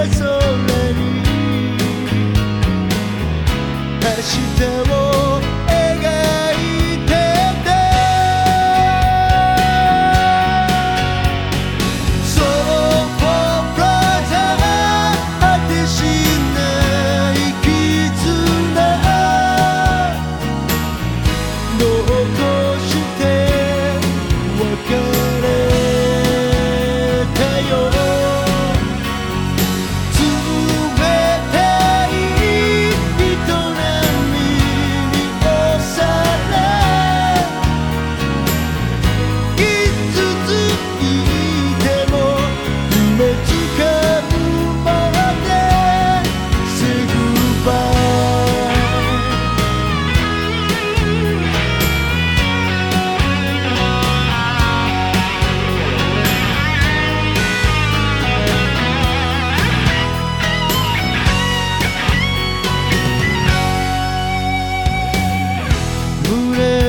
明日を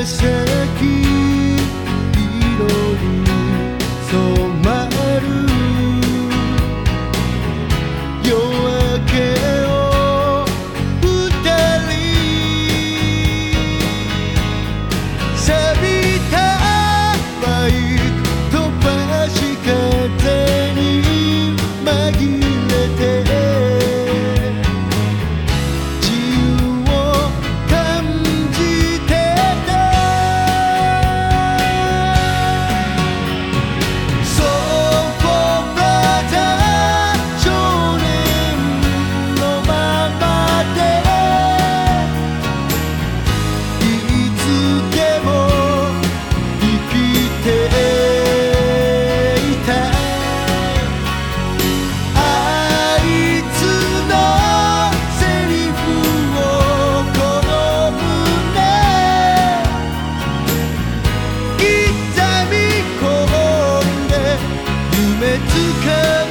Christian. could